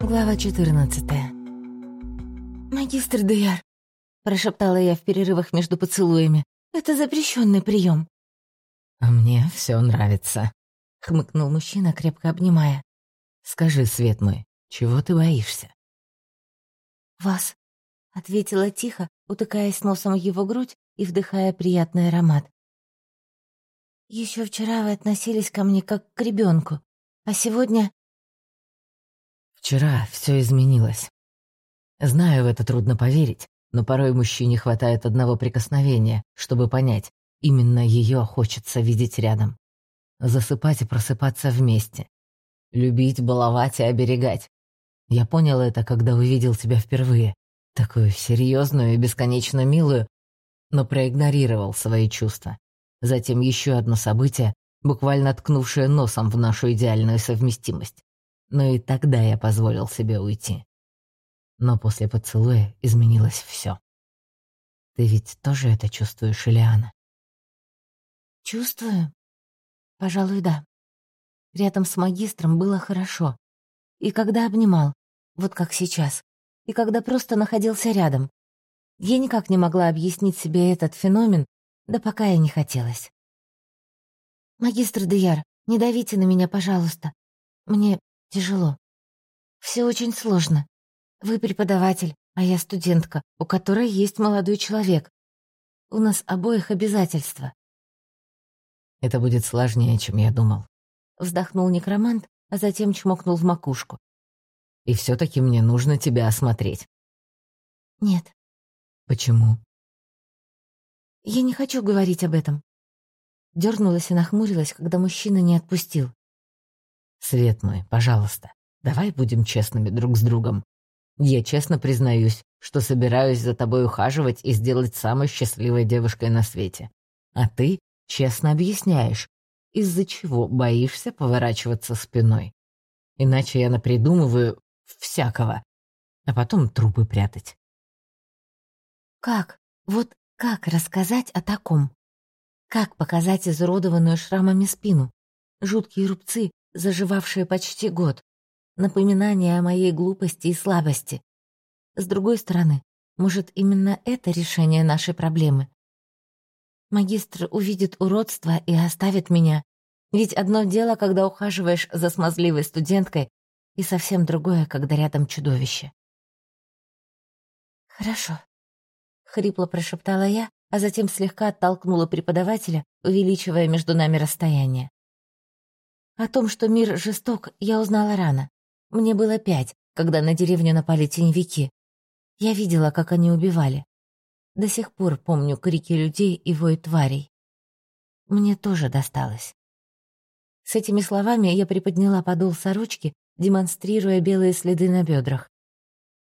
Глава 14 «Магистр Деяр», — прошептала я в перерывах между поцелуями, — «это запрещенный прием. «А мне все нравится», — хмыкнул мужчина, крепко обнимая. «Скажи, свет мой, чего ты боишься?» «Вас», — ответила тихо, утыкаясь носом в его грудь и вдыхая приятный аромат. Еще вчера вы относились ко мне как к ребенку, а сегодня...» «Вчера все изменилось. Знаю, в это трудно поверить, но порой мужчине хватает одного прикосновения, чтобы понять, именно ее хочется видеть рядом. Засыпать и просыпаться вместе. Любить, баловать и оберегать. Я понял это, когда увидел тебя впервые. Такую серьезную и бесконечно милую, но проигнорировал свои чувства. Затем еще одно событие, буквально ткнувшее носом в нашу идеальную совместимость. Но и тогда я позволил себе уйти. Но после поцелуя изменилось все. Ты ведь тоже это чувствуешь, Ильяна? Чувствую? Пожалуй, да. Рядом с магистром было хорошо. И когда обнимал, вот как сейчас, и когда просто находился рядом. Я никак не могла объяснить себе этот феномен, да пока я не хотелось. «Магистр Деяр, не давите на меня, пожалуйста. Мне тяжело. Все очень сложно. Вы преподаватель, а я студентка, у которой есть молодой человек. У нас обоих обязательства. Это будет сложнее, чем я думал. Вздохнул некромант, а затем чмокнул в макушку. И все-таки мне нужно тебя осмотреть. Нет. Почему? Я не хочу говорить об этом. Дернулась и нахмурилась, когда мужчина не отпустил. Свет мой, пожалуйста, давай будем честными друг с другом. Я честно признаюсь, что собираюсь за тобой ухаживать и сделать самой счастливой девушкой на свете. А ты Честно объясняешь, из-за чего боишься поворачиваться спиной. Иначе я напридумываю всякого, а потом трупы прятать. Как? Вот как рассказать о таком? Как показать изуродованную шрамами спину? Жуткие рубцы, заживавшие почти год. Напоминание о моей глупости и слабости. С другой стороны, может, именно это решение нашей проблемы? Магистр увидит уродство и оставит меня. Ведь одно дело, когда ухаживаешь за смазливой студенткой, и совсем другое, когда рядом чудовище. «Хорошо», — хрипло прошептала я, а затем слегка оттолкнула преподавателя, увеличивая между нами расстояние. О том, что мир жесток, я узнала рано. Мне было пять, когда на деревню напали теневики. Я видела, как они убивали. До сих пор помню крики людей и вой тварей. Мне тоже досталось. С этими словами я приподняла подол сорочки, демонстрируя белые следы на бедрах.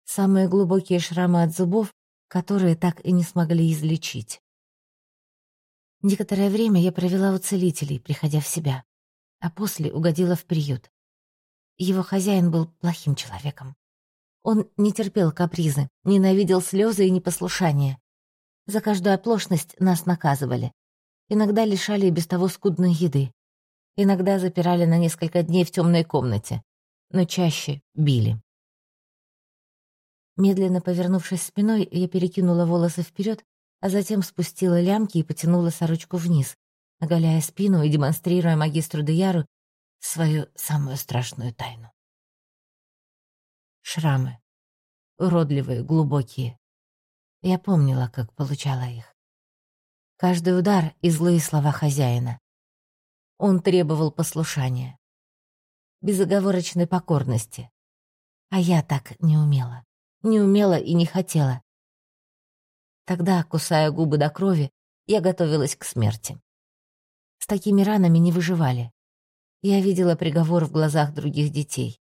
Самые глубокие шрамы от зубов, которые так и не смогли излечить. Некоторое время я провела у целителей, приходя в себя, а после угодила в приют. Его хозяин был плохим человеком. Он не терпел капризы, ненавидел слезы и непослушание. За каждую оплошность нас наказывали. Иногда лишали без того скудной еды. Иногда запирали на несколько дней в темной комнате. Но чаще били. Медленно повернувшись спиной, я перекинула волосы вперед, а затем спустила лямки и потянула сорочку вниз, оголяя спину и демонстрируя магистру Деяру свою самую страшную тайну. Шрамы. Уродливые, глубокие. Я помнила, как получала их. Каждый удар и злые слова хозяина. Он требовал послушания, безоговорочной покорности. А я так не умела. Не умела и не хотела. Тогда, кусая губы до крови, я готовилась к смерти. С такими ранами не выживали. Я видела приговор в глазах других детей.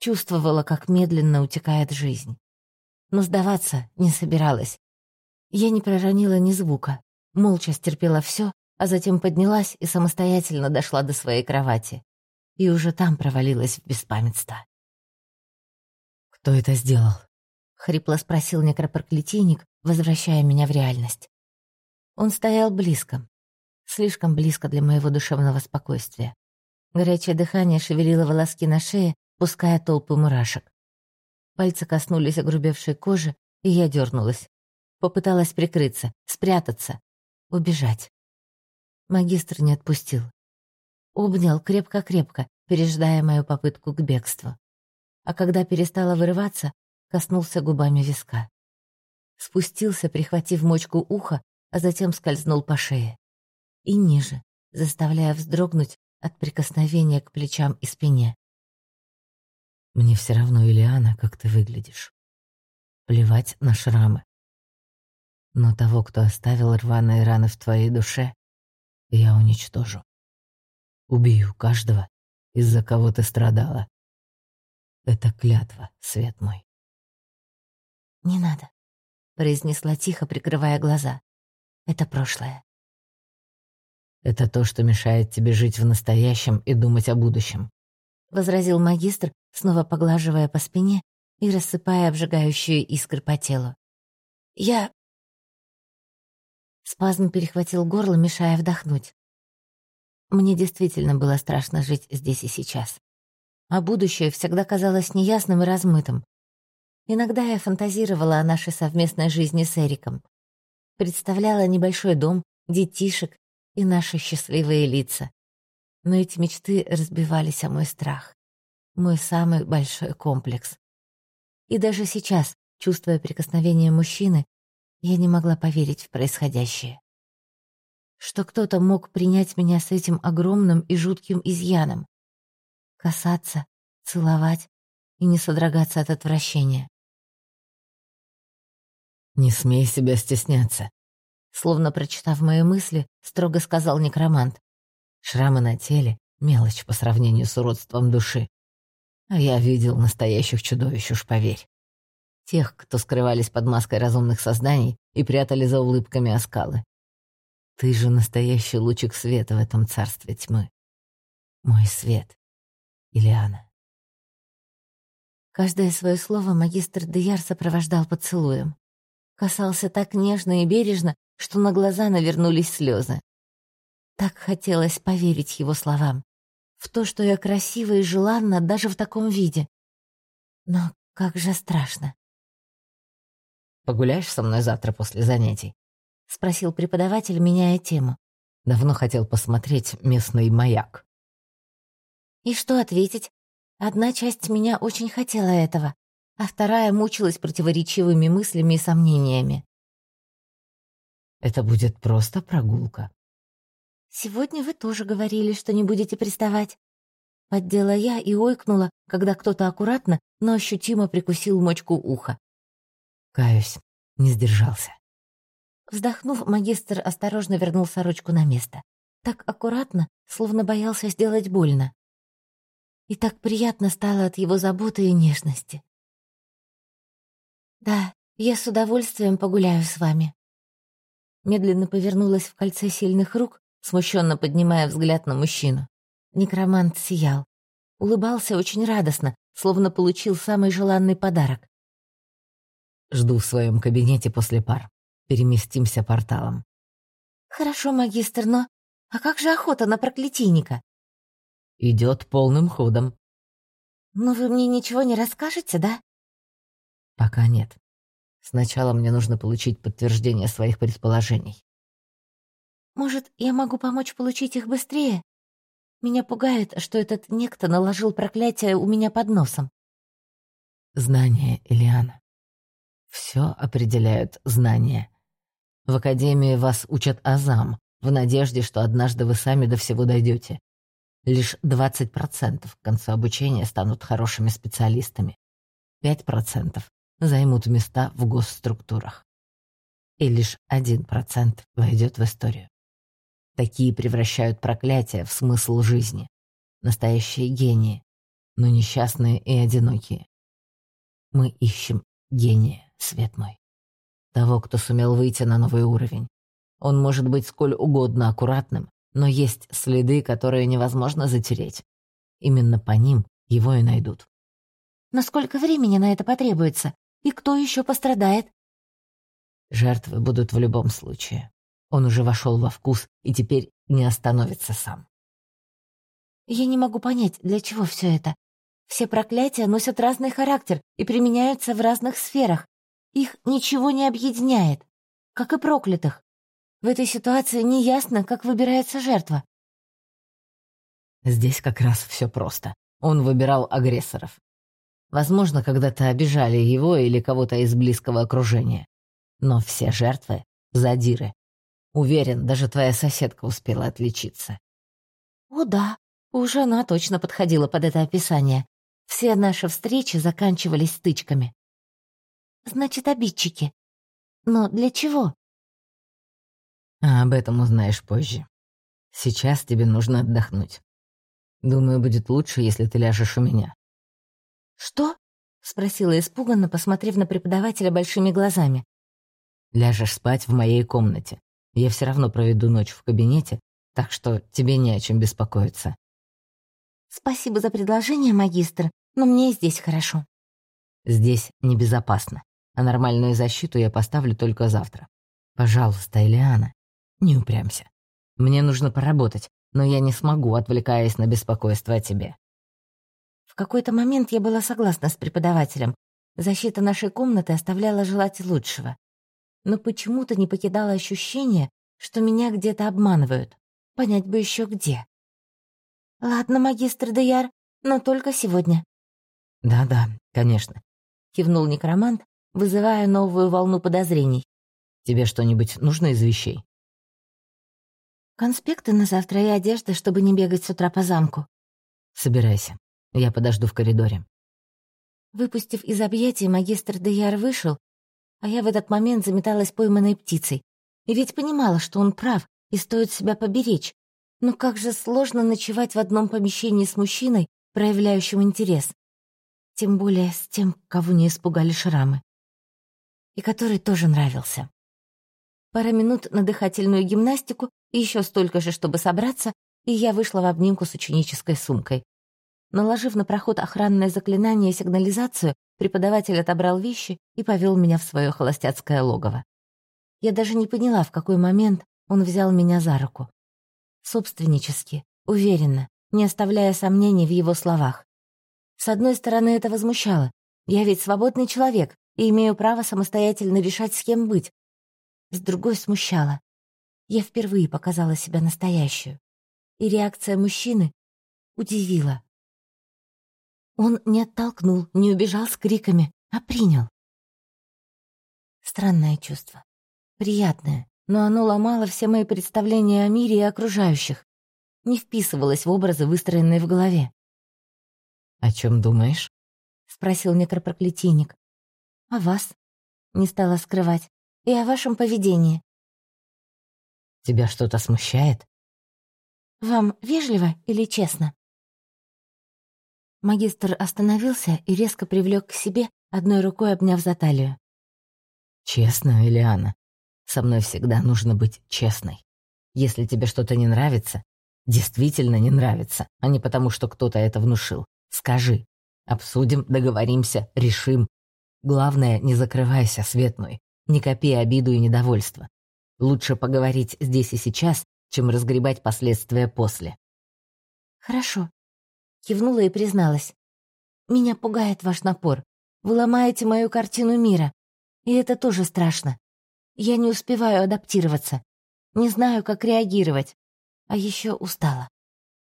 Чувствовала, как медленно утекает жизнь но сдаваться не собиралась. Я не проронила ни звука, молча стерпела все, а затем поднялась и самостоятельно дошла до своей кровати. И уже там провалилась в беспамятство. «Кто это сделал?» — хрипло спросил некропроклятийник, возвращая меня в реальность. Он стоял близко, слишком близко для моего душевного спокойствия. Горячее дыхание шевелило волоски на шее, пуская толпы мурашек. Пальцы коснулись огрубевшей кожи, и я дернулась. Попыталась прикрыться, спрятаться, убежать. Магистр не отпустил. Обнял крепко-крепко, переждая мою попытку к бегству. А когда перестала вырываться, коснулся губами виска. Спустился, прихватив мочку уха, а затем скользнул по шее. И ниже, заставляя вздрогнуть от прикосновения к плечам и спине. Мне все равно, Ильяна, как ты выглядишь. Плевать на шрамы. Но того, кто оставил рваные раны в твоей душе, я уничтожу. Убью каждого, из-за кого ты страдала. Это клятва, свет мой. «Не надо», — произнесла тихо, прикрывая глаза. «Это прошлое». «Это то, что мешает тебе жить в настоящем и думать о будущем», — возразил магистр, снова поглаживая по спине и рассыпая обжигающие искры по телу. «Я...» Спазм перехватил горло, мешая вдохнуть. Мне действительно было страшно жить здесь и сейчас. А будущее всегда казалось неясным и размытым. Иногда я фантазировала о нашей совместной жизни с Эриком. Представляла небольшой дом, детишек и наши счастливые лица. Но эти мечты разбивались о мой страх. Мой самый большой комплекс. И даже сейчас, чувствуя прикосновение мужчины, я не могла поверить в происходящее. Что кто-то мог принять меня с этим огромным и жутким изъяном. Касаться, целовать и не содрогаться от отвращения. «Не смей себя стесняться», словно прочитав мои мысли, строго сказал некромант. «Шрамы на теле — мелочь по сравнению с уродством души. А я видел настоящих чудовищ, уж поверь. Тех, кто скрывались под маской разумных созданий и прятали за улыбками оскалы. Ты же настоящий лучик света в этом царстве тьмы. Мой свет, Ильяна. Каждое свое слово магистр Деяр сопровождал поцелуем. Касался так нежно и бережно, что на глаза навернулись слезы. Так хотелось поверить его словам. В то, что я красива и желанна даже в таком виде. Но как же страшно. «Погуляешь со мной завтра после занятий?» — спросил преподаватель, меняя тему. Давно хотел посмотреть местный маяк. И что ответить? Одна часть меня очень хотела этого, а вторая мучилась противоречивыми мыслями и сомнениями. Это будет просто прогулка. Сегодня вы тоже говорили, что не будете приставать. Поддела я и ойкнула, когда кто-то аккуратно, но ощутимо прикусил мочку уха. Каюсь, не сдержался. Вздохнув, магистр осторожно вернул сорочку на место. Так аккуратно, словно боялся сделать больно. И так приятно стало от его заботы и нежности. «Да, я с удовольствием погуляю с вами». Медленно повернулась в кольце сильных рук, смущенно поднимая взгляд на мужчину. Некромант сиял. Улыбался очень радостно, словно получил самый желанный подарок. «Жду в своем кабинете после пар. Переместимся порталом». «Хорошо, магистр, но... А как же охота на проклятийника?» «Идет полным ходом». «Но вы мне ничего не расскажете, да?» «Пока нет. Сначала мне нужно получить подтверждение своих предположений». «Может, я могу помочь получить их быстрее? Меня пугает, что этот некто наложил проклятие у меня под носом». «Знания, Элиана. Все определяют знания. В академии вас учат азам, в надежде, что однажды вы сами до всего дойдете. Лишь 20% к концу обучения станут хорошими специалистами. 5% займут места в госструктурах. И лишь 1% войдет в историю. Такие превращают проклятие в смысл жизни. Настоящие гении, но несчастные и одинокие. Мы ищем гения, свет мой. Того, кто сумел выйти на новый уровень. Он может быть сколь угодно аккуратным, но есть следы, которые невозможно затереть. Именно по ним его и найдут. Насколько времени на это потребуется? И кто еще пострадает? Жертвы будут в любом случае. Он уже вошел во вкус и теперь не остановится сам. Я не могу понять, для чего все это. Все проклятия носят разный характер и применяются в разных сферах. Их ничего не объединяет, как и проклятых. В этой ситуации неясно, как выбирается жертва. Здесь как раз все просто. Он выбирал агрессоров. Возможно, когда-то обижали его или кого-то из близкого окружения. Но все жертвы — задиры. Уверен, даже твоя соседка успела отличиться. О да, уж она точно подходила под это описание. Все наши встречи заканчивались стычками. Значит, обидчики. Но для чего? А об этом узнаешь позже. Сейчас тебе нужно отдохнуть. Думаю, будет лучше, если ты ляжешь у меня. «Что?» — спросила испуганно, посмотрев на преподавателя большими глазами. «Ляжешь спать в моей комнате. Я все равно проведу ночь в кабинете, так что тебе не о чем беспокоиться». «Спасибо за предложение, магистр, но мне здесь хорошо». «Здесь небезопасно, а нормальную защиту я поставлю только завтра. Пожалуйста, Элиана, не упрямься. Мне нужно поработать, но я не смогу, отвлекаясь на беспокойство о тебе. В какой-то момент я была согласна с преподавателем. Защита нашей комнаты оставляла желать лучшего. Но почему-то не покидало ощущение, что меня где-то обманывают. Понять бы еще где. «Ладно, магистр Деяр, но только сегодня». «Да-да, конечно», — кивнул некромант, вызывая новую волну подозрений. «Тебе что-нибудь нужно из вещей?» «Конспекты на завтра и одежда, чтобы не бегать с утра по замку». «Собирайся. Я подожду в коридоре». Выпустив из объятий, магистр Деяр вышел, а я в этот момент заметалась пойманной птицей. И ведь понимала, что он прав, и стоит себя поберечь. Но как же сложно ночевать в одном помещении с мужчиной, проявляющим интерес. Тем более с тем, кого не испугали шрамы. И который тоже нравился. Пара минут на дыхательную гимнастику и еще столько же, чтобы собраться, и я вышла в обнимку с ученической сумкой. Наложив на проход охранное заклинание и сигнализацию, преподаватель отобрал вещи и повел меня в свое холостяцкое логово. Я даже не поняла, в какой момент он взял меня за руку. Собственнически, уверенно, не оставляя сомнений в его словах. С одной стороны, это возмущало. Я ведь свободный человек и имею право самостоятельно решать, с кем быть. С другой смущало. Я впервые показала себя настоящую. И реакция мужчины удивила. Он не оттолкнул, не убежал с криками, а принял. Странное чувство. Приятное, но оно ломало все мои представления о мире и окружающих. Не вписывалось в образы, выстроенные в голове. «О чем думаешь?» — спросил некропроклятийник. «О вас», — не стала скрывать, — «и о вашем поведении». «Тебя что-то смущает?» «Вам вежливо или честно?» Магистр остановился и резко привлек к себе, одной рукой обняв за талию. «Честно, Элиана, со мной всегда нужно быть честной. Если тебе что-то не нравится, действительно не нравится, а не потому, что кто-то это внушил, скажи. Обсудим, договоримся, решим. Главное, не закрывайся, Светной, не копи обиду и недовольство. Лучше поговорить здесь и сейчас, чем разгребать последствия после». «Хорошо», Кивнула и призналась. «Меня пугает ваш напор. Вы ломаете мою картину мира. И это тоже страшно. Я не успеваю адаптироваться. Не знаю, как реагировать. А еще устала.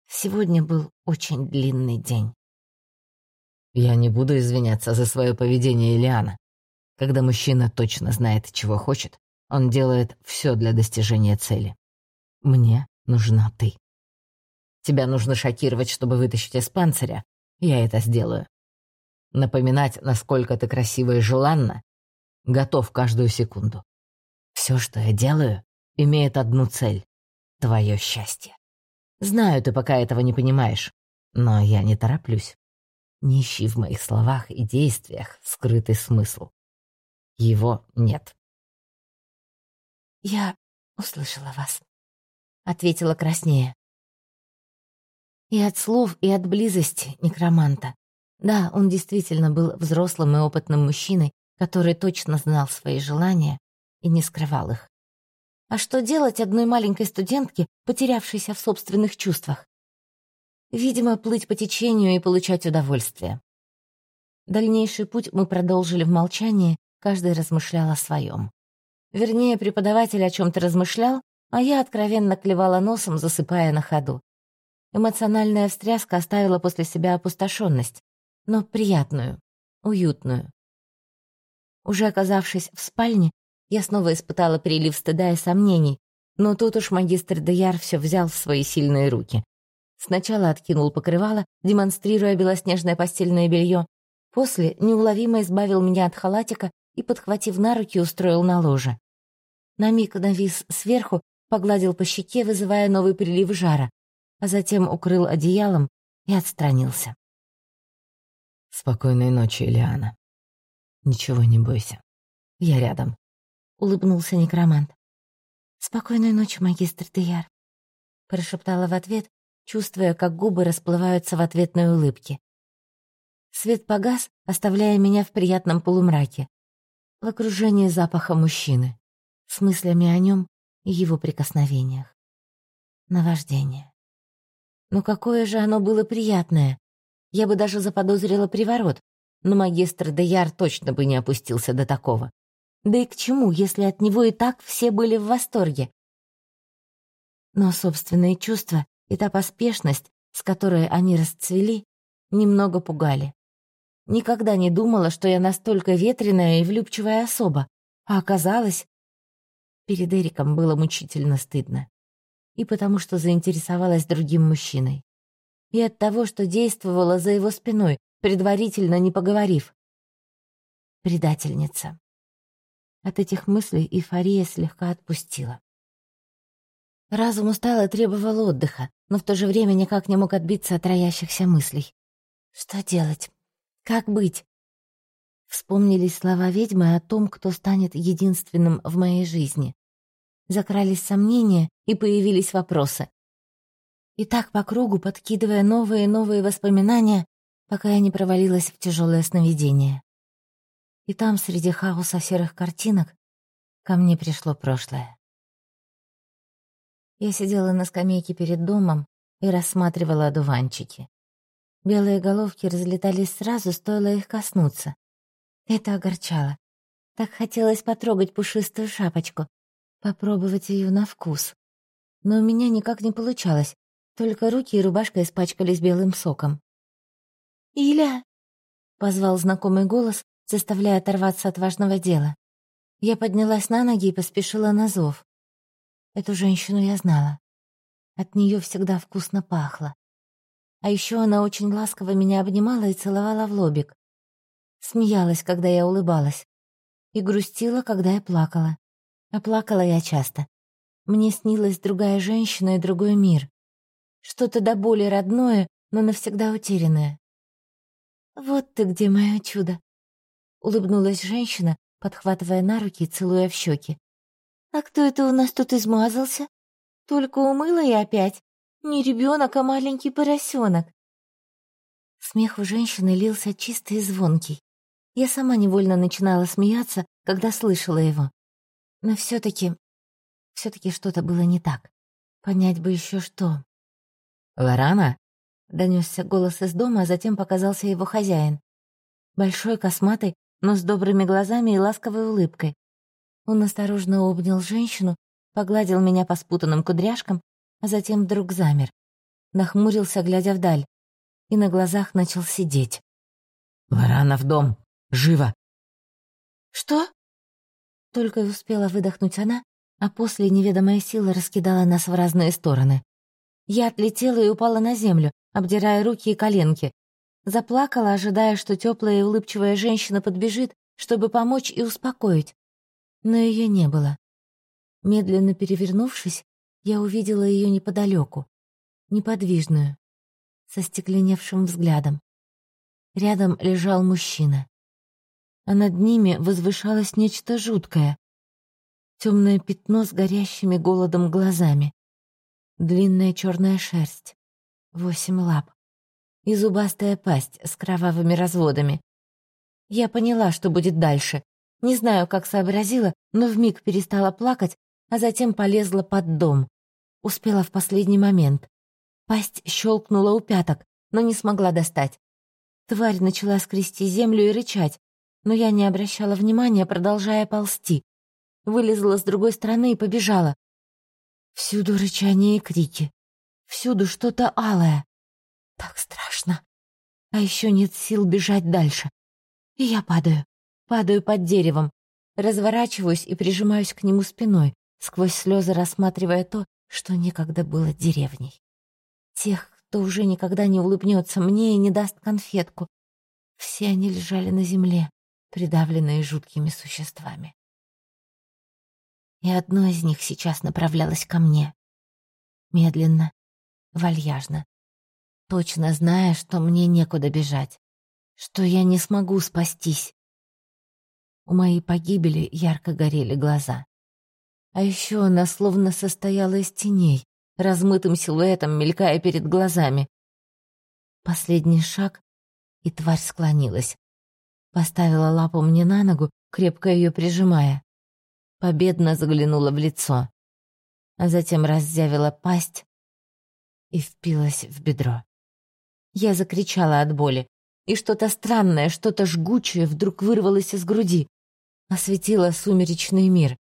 Сегодня был очень длинный день». «Я не буду извиняться за свое поведение, Ильяна. Когда мужчина точно знает, чего хочет, он делает все для достижения цели. Мне нужна ты». Тебя нужно шокировать, чтобы вытащить из панциря. Я это сделаю. Напоминать, насколько ты красива и желанна, готов каждую секунду. Все, что я делаю, имеет одну цель — твое счастье. Знаю, ты пока этого не понимаешь, но я не тороплюсь. Не ищи в моих словах и действиях скрытый смысл. Его нет. «Я услышала вас», — ответила краснее. И от слов, и от близости некроманта. Да, он действительно был взрослым и опытным мужчиной, который точно знал свои желания и не скрывал их. А что делать одной маленькой студентке, потерявшейся в собственных чувствах? Видимо, плыть по течению и получать удовольствие. Дальнейший путь мы продолжили в молчании, каждый размышлял о своем. Вернее, преподаватель о чем-то размышлял, а я откровенно клевала носом, засыпая на ходу. Эмоциональная встряска оставила после себя опустошенность, но приятную, уютную. Уже оказавшись в спальне, я снова испытала прилив стыда и сомнений, но тут уж магистр Деяр все взял в свои сильные руки. Сначала откинул покрывало, демонстрируя белоснежное постельное белье, после неуловимо избавил меня от халатика и, подхватив на руки, устроил на ложе. На миг навис сверху, погладил по щеке, вызывая новый прилив жара, а затем укрыл одеялом и отстранился. «Спокойной ночи, Элиана. Ничего не бойся. Я рядом», — улыбнулся некромант. «Спокойной ночи, магистр Деяр», — прошептала в ответ, чувствуя, как губы расплываются в ответной улыбке. Свет погас, оставляя меня в приятном полумраке, в окружении запаха мужчины, с мыслями о нем и его прикосновениях. Наваждение. Но какое же оно было приятное! Я бы даже заподозрила приворот, но магистр Деяр точно бы не опустился до такого. Да и к чему, если от него и так все были в восторге? Но собственные чувства и та поспешность, с которой они расцвели, немного пугали. Никогда не думала, что я настолько ветреная и влюбчивая особа, а оказалось... Перед Эриком было мучительно стыдно. И потому что заинтересовалась другим мужчиной. И от того, что действовала за его спиной, предварительно не поговорив. Предательница. От этих мыслей эйфория слегка отпустила. Разум устал и требовал отдыха, но в то же время никак не мог отбиться от роящихся мыслей. Что делать? Как быть? Вспомнились слова ведьмы о том, кто станет единственным в моей жизни. Закрались сомнения и появились вопросы. И так по кругу, подкидывая новые и новые воспоминания, пока я не провалилась в тяжелое сновидение. И там, среди хаоса серых картинок, ко мне пришло прошлое. Я сидела на скамейке перед домом и рассматривала одуванчики. Белые головки разлетались сразу, стоило их коснуться. Это огорчало. Так хотелось потрогать пушистую шапочку, попробовать ее на вкус. Но у меня никак не получалось, только руки и рубашка испачкались белым соком. «Иля!» — позвал знакомый голос, заставляя оторваться от важного дела. Я поднялась на ноги и поспешила на зов. Эту женщину я знала. От нее всегда вкусно пахло. А еще она очень ласково меня обнимала и целовала в лобик. Смеялась, когда я улыбалась. И грустила, когда я плакала. А плакала я часто. Мне снилась другая женщина и другой мир. Что-то до боли родное, но навсегда утерянное. «Вот ты где, мое чудо!» Улыбнулась женщина, подхватывая на руки и целуя в щеки. А кто это у нас тут измазался? Только умыла я опять. Не ребенок, а маленький поросенок. Смех у женщины лился чистый и звонкий. Я сама невольно начинала смеяться, когда слышала его. Но все-таки... все-таки что-то было не так. Понять бы еще что. «Лорана?» — донесся голос из дома, а затем показался его хозяин. Большой, косматый, но с добрыми глазами и ласковой улыбкой. Он осторожно обнял женщину, погладил меня по спутанным кудряшкам, а затем вдруг замер. Нахмурился, глядя вдаль, и на глазах начал сидеть. «Варана в дом! Живо!» «Что?» Только и успела выдохнуть она, а после неведомая сила раскидала нас в разные стороны. Я отлетела и упала на землю, обдирая руки и коленки. Заплакала, ожидая, что теплая и улыбчивая женщина подбежит, чтобы помочь и успокоить но ее не было. Медленно перевернувшись, я увидела ее неподалеку, неподвижную, со стекленевшим взглядом. Рядом лежал мужчина. А над ними возвышалось нечто жуткое. Темное пятно с горящими голодом глазами. Длинная черная шерсть. Восемь лап. И зубастая пасть с кровавыми разводами. Я поняла, что будет дальше, не знаю, как сообразила, но вмиг перестала плакать, а затем полезла под дом. Успела в последний момент. Пасть щелкнула у пяток, но не смогла достать. Тварь начала скрести землю и рычать, но я не обращала внимания, продолжая ползти. Вылезла с другой стороны и побежала. Всюду рычание и крики. Всюду что-то алое. Так страшно. А еще нет сил бежать дальше. И я падаю. Падаю под деревом. Разворачиваюсь и прижимаюсь к нему спиной, сквозь слезы рассматривая то, что некогда было деревней. Тех, кто уже никогда не улыбнется мне и не даст конфетку. Все они лежали на земле, придавленные жуткими существами. И одно из них сейчас направлялось ко мне. Медленно, вальяжно, точно зная, что мне некуда бежать, что я не смогу спастись. У моей погибели ярко горели глаза. А еще она словно состояла из теней, размытым силуэтом мелькая перед глазами. Последний шаг, и тварь склонилась. Поставила лапу мне на ногу, крепко ее прижимая. Победно заглянула в лицо, а затем разъявила пасть и впилась в бедро. Я закричала от боли, и что-то странное, что-то жгучее вдруг вырвалось из груди, осветило сумеречный мир,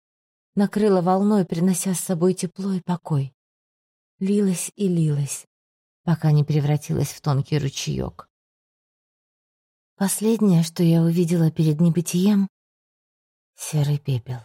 накрыло волной, принося с собой тепло и покой лилась и лилась, пока не превратилась в тонкий ручеек. Последнее, что я увидела перед небытием — серый пепел.